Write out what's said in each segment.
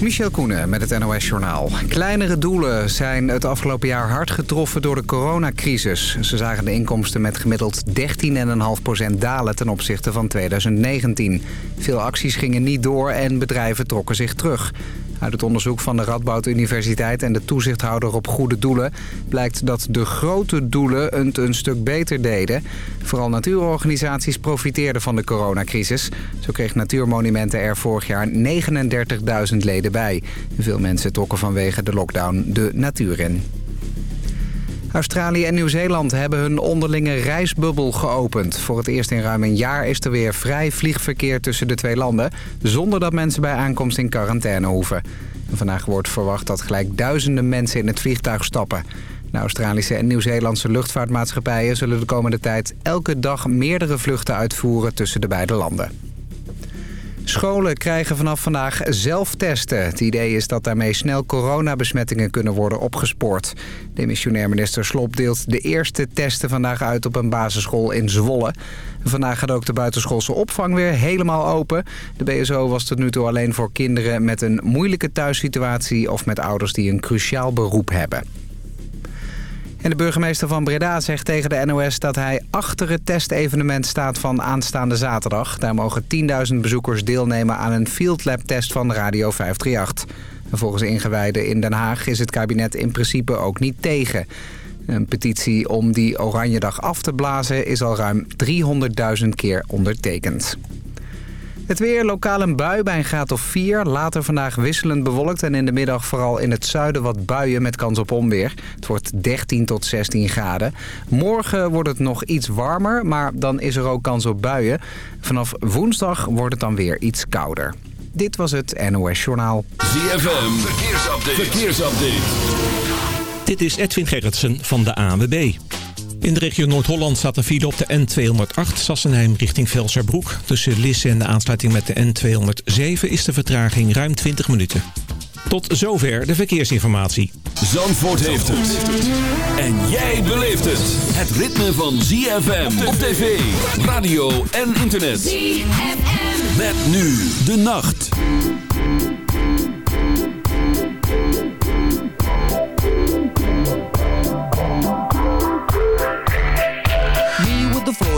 Michel Koenen met het NOS-journaal. Kleinere doelen zijn het afgelopen jaar hard getroffen door de coronacrisis. Ze zagen de inkomsten met gemiddeld 13,5% dalen ten opzichte van 2019. Veel acties gingen niet door en bedrijven trokken zich terug. Uit het onderzoek van de Radboud Universiteit en de toezichthouder op goede doelen... blijkt dat de grote doelen het een stuk beter deden. Vooral natuurorganisaties profiteerden van de coronacrisis. Zo kreeg Natuurmonumenten er vorig jaar 39.000 leden bij. Veel mensen trokken vanwege de lockdown de natuur in. Australië en Nieuw-Zeeland hebben hun onderlinge reisbubbel geopend. Voor het eerst in ruim een jaar is er weer vrij vliegverkeer tussen de twee landen... zonder dat mensen bij aankomst in quarantaine hoeven. vandaag wordt verwacht dat gelijk duizenden mensen in het vliegtuig stappen. De Australische en Nieuw-Zeelandse luchtvaartmaatschappijen zullen de komende tijd... elke dag meerdere vluchten uitvoeren tussen de beide landen. Scholen krijgen vanaf vandaag zelf testen. Het idee is dat daarmee snel coronabesmettingen kunnen worden opgespoord. De missionair minister Slop deelt de eerste testen vandaag uit op een basisschool in Zwolle. Vandaag gaat ook de buitenschoolse opvang weer helemaal open. De BSO was tot nu toe alleen voor kinderen met een moeilijke thuissituatie... of met ouders die een cruciaal beroep hebben. En de burgemeester van Breda zegt tegen de NOS dat hij achter het testevenement staat van aanstaande zaterdag. Daar mogen 10.000 bezoekers deelnemen aan een field lab test van Radio 538. volgens ingewijden in Den Haag is het kabinet in principe ook niet tegen. Een petitie om die Oranjedag af te blazen is al ruim 300.000 keer ondertekend. Het weer, lokaal een bui bij een graad of 4. Later vandaag wisselend bewolkt en in de middag vooral in het zuiden wat buien met kans op onweer. Het wordt 13 tot 16 graden. Morgen wordt het nog iets warmer, maar dan is er ook kans op buien. Vanaf woensdag wordt het dan weer iets kouder. Dit was het NOS Journaal. ZFM, verkeersupdate. verkeersupdate. Dit is Edwin Gerritsen van de ANWB. In de regio Noord-Holland staat een file op de N208 Sassenheim richting Velserbroek. Tussen Lisse en de aansluiting met de N207 is de vertraging ruim 20 minuten. Tot zover de verkeersinformatie. Zandvoort heeft het. En jij beleeft het. Het ritme van ZFM op tv, radio en internet. ZFM. Met nu de nacht.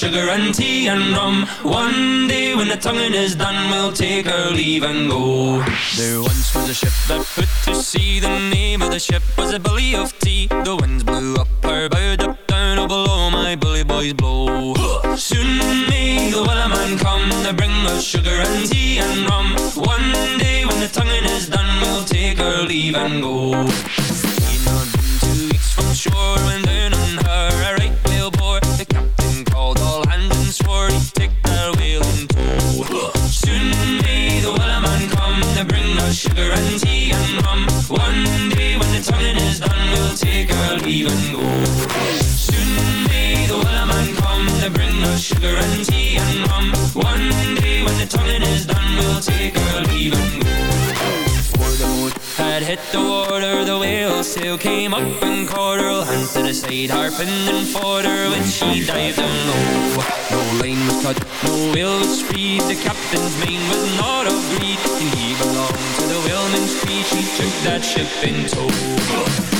Sugar and tea and rum. One day when the tonguing is done, we'll take our leave and go. There once was a ship that put to sea. The name of the ship was a Billy o' Tea. One day when the tonguing is done, we'll take our leave and go. Before the boat had hit the water, the whale sail came up and caught her. Hand to the side, harping and fought her when she dived down low. No line was cut, no whale was freed. The captain's mane was not of greed, and he belonged to the whaleman's creed. She took that ship in tow.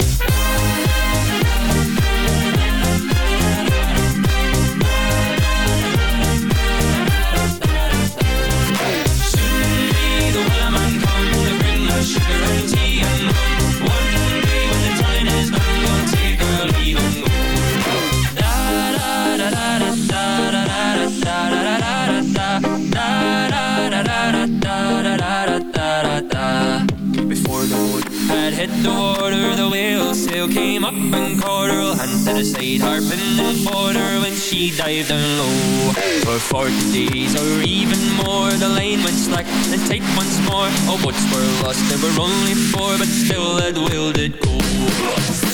The water, the whale sail came up and caught her. Hand to the side, harping and her when she dived down low. For forty days or even more, the line went slack and tight once more. All boats were lost, there were only four, but still that whale did go.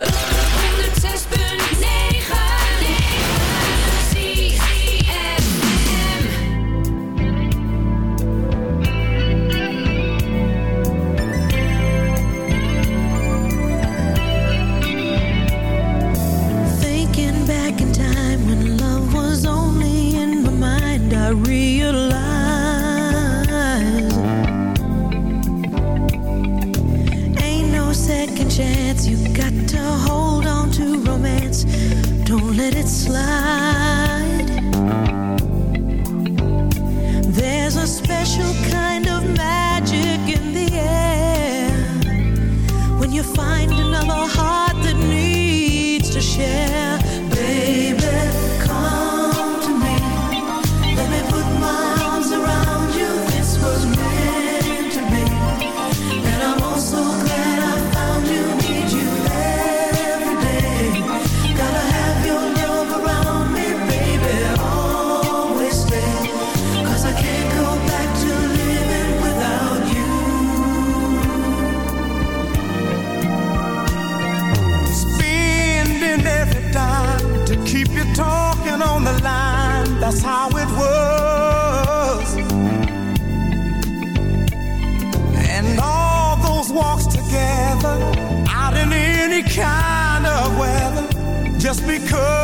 that. because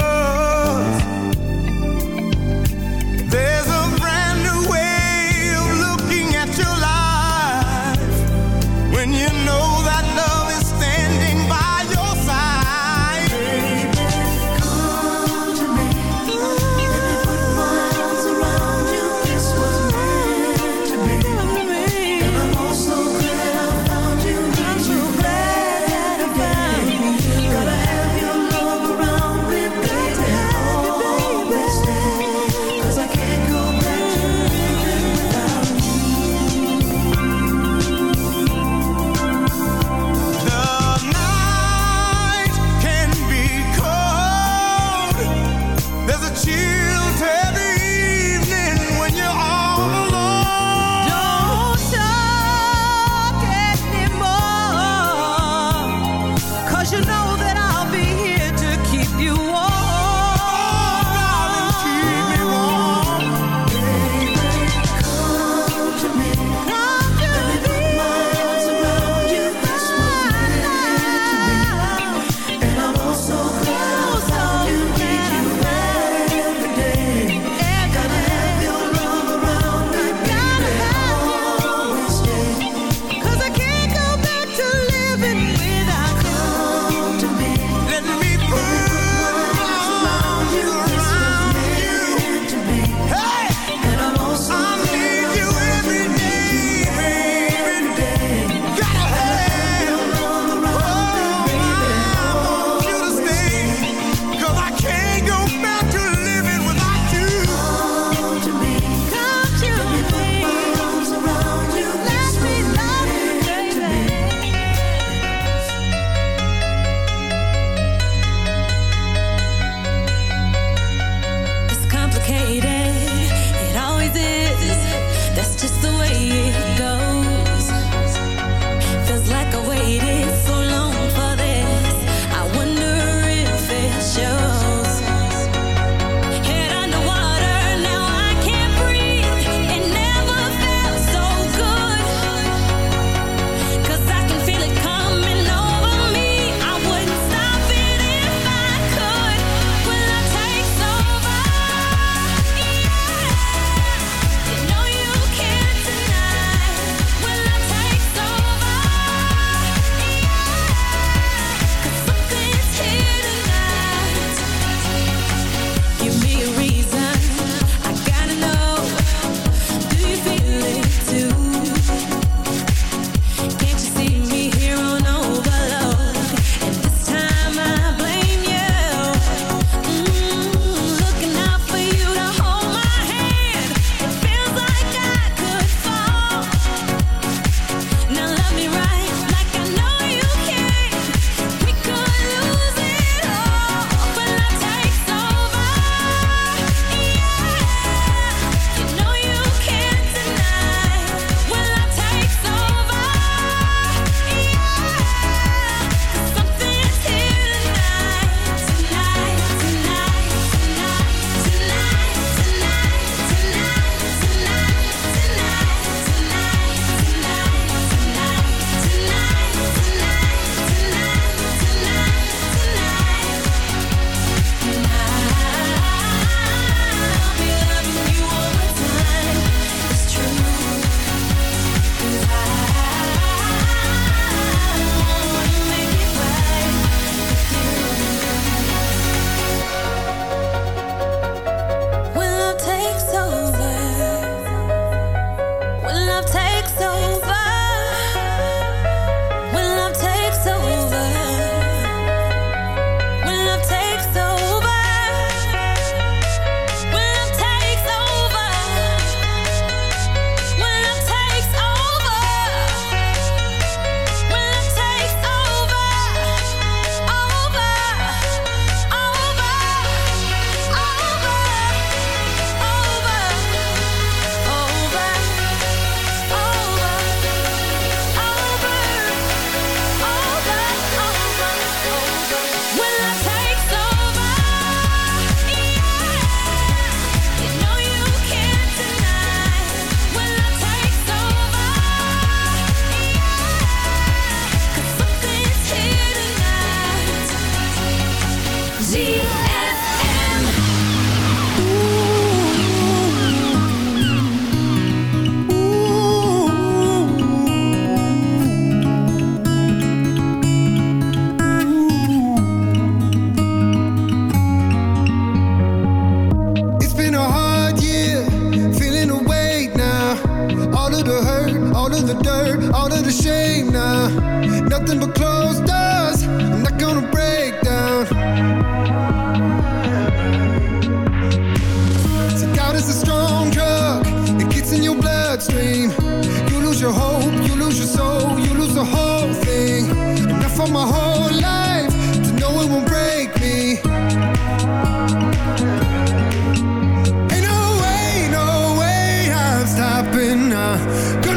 Kom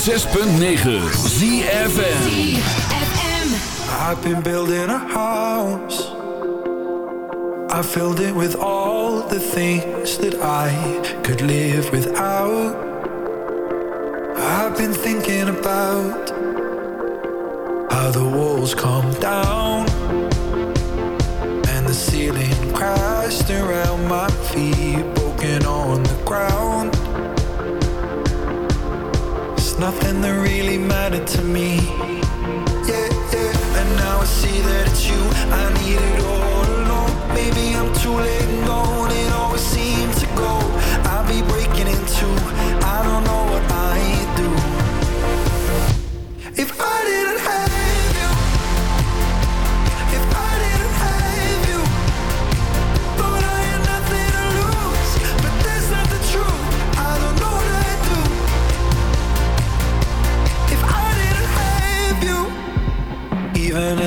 106.9 ZFM I've been building a house. I filled it with all the things that I could live without. I've been thinking about how the walls come down and the ceiling crashed around my feet broken on the ground nothing that really mattered to me. Yeah, yeah. And now I see that it's you. I need it all along Maybe I'm too late and gone. It always seems to go. I'll be breaking into I don't know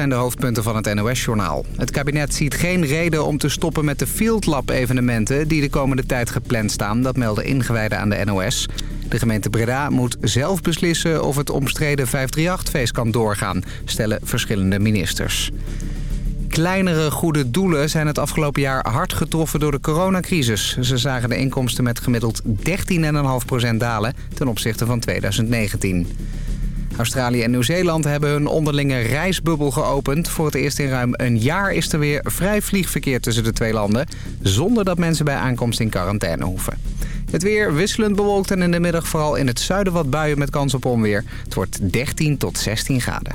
zijn de hoofdpunten van het NOS-journaal. Het kabinet ziet geen reden om te stoppen met de Field Lab-evenementen... die de komende tijd gepland staan, dat melden ingewijden aan de NOS. De gemeente Breda moet zelf beslissen of het omstreden 538-feest kan doorgaan... stellen verschillende ministers. Kleinere goede doelen zijn het afgelopen jaar hard getroffen door de coronacrisis. Ze zagen de inkomsten met gemiddeld 13,5% dalen ten opzichte van 2019. Australië en Nieuw-Zeeland hebben hun onderlinge reisbubbel geopend. Voor het eerst in ruim een jaar is er weer vrij vliegverkeer tussen de twee landen... zonder dat mensen bij aankomst in quarantaine hoeven. Het weer wisselend bewolkt en in de middag vooral in het zuiden wat buien met kans op onweer. Het wordt 13 tot 16 graden.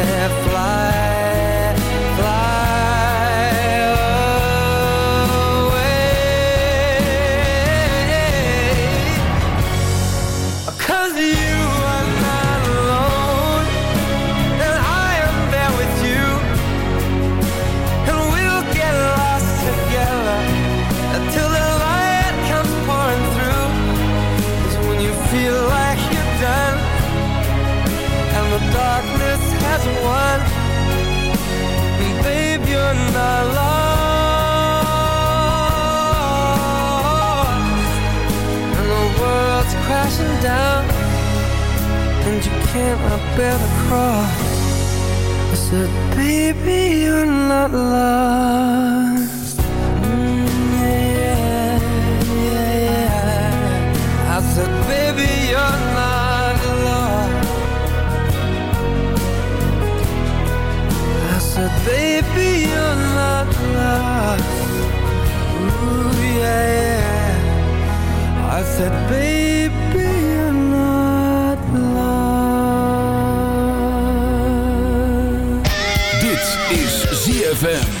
down, and you cannot bear the cross. I said, baby, you're not lost. Mm, yeah, yeah, yeah. I said, baby, you're not lost. I said, baby, you're not lost. Ooh, yeah, yeah. I said, baby, ZFM.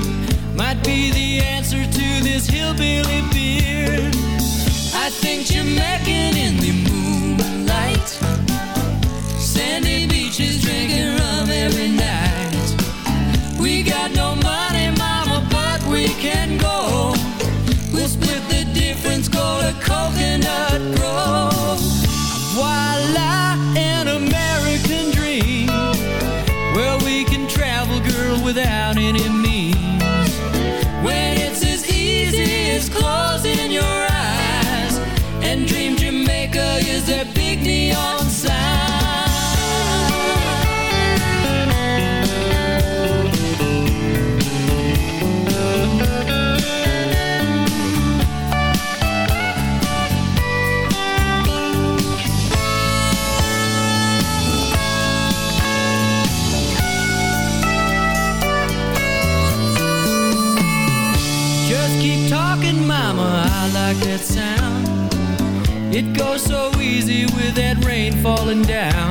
might be the answer to this hillbilly beer. I think Jamaican in the Goes so easy with that rain falling down.